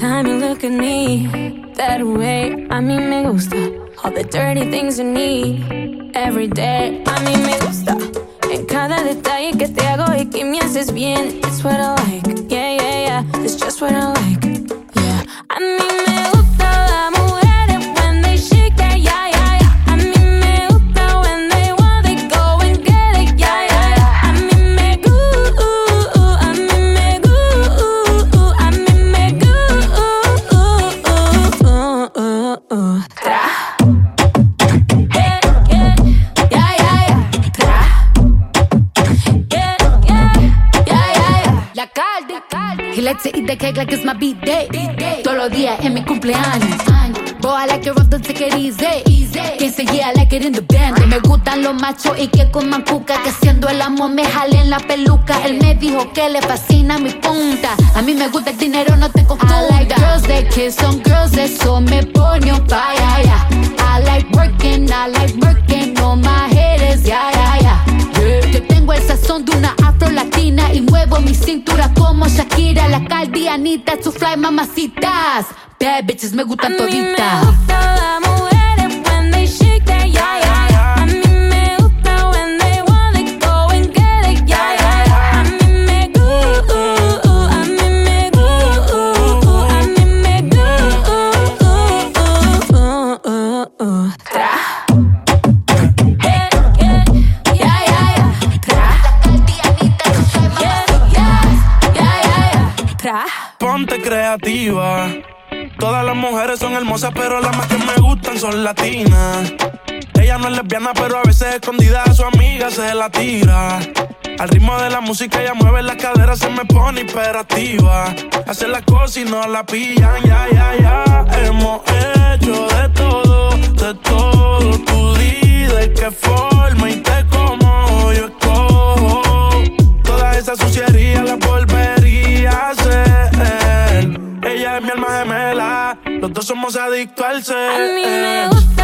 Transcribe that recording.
time you look at me that way, a mí me gusta. All the dirty things you need every day, a mí me gusta. En cada detalle que te hago y que me haces bien, it's what I like. Yeah, yeah, yeah, it's just what I like. He likes to eat the cake like it's my beat day. Todos los días en mi cumpleaños. Boy, I like it rough, don't take it easy. Quien se yeah, I like it in the band. Me gustan los machos y que coman cuca. Que haciendo el amor me jalen la peluca. Él me dijo que le fascina mi punta. A mí me gusta el dinero, no te confunda. I like girls that kiss on girls, eso me pone on fire. yeah. I like working, I like working on my haters, yeah, yeah. Yeah. Yo tengo el sazón de una afro latina y muevo mi cintura como Shakira, la caldianita, su fly mamacitas. Bad bitches me gustan toditas. Ponte creativa. Todas las mujeres son hermosas, pero las más que me gustan son latinas. Ella no es lesbiana, pero a veces escondida a su amiga se la tira. Al ritmo de la música ella mueve las caderas, se me pone hiperactiva. Hace las cosas y no la pillan, ya, ya, ya. Hemos hecho de todo, de todo. Tú di de qué somos adictos al ser. A mí me gusta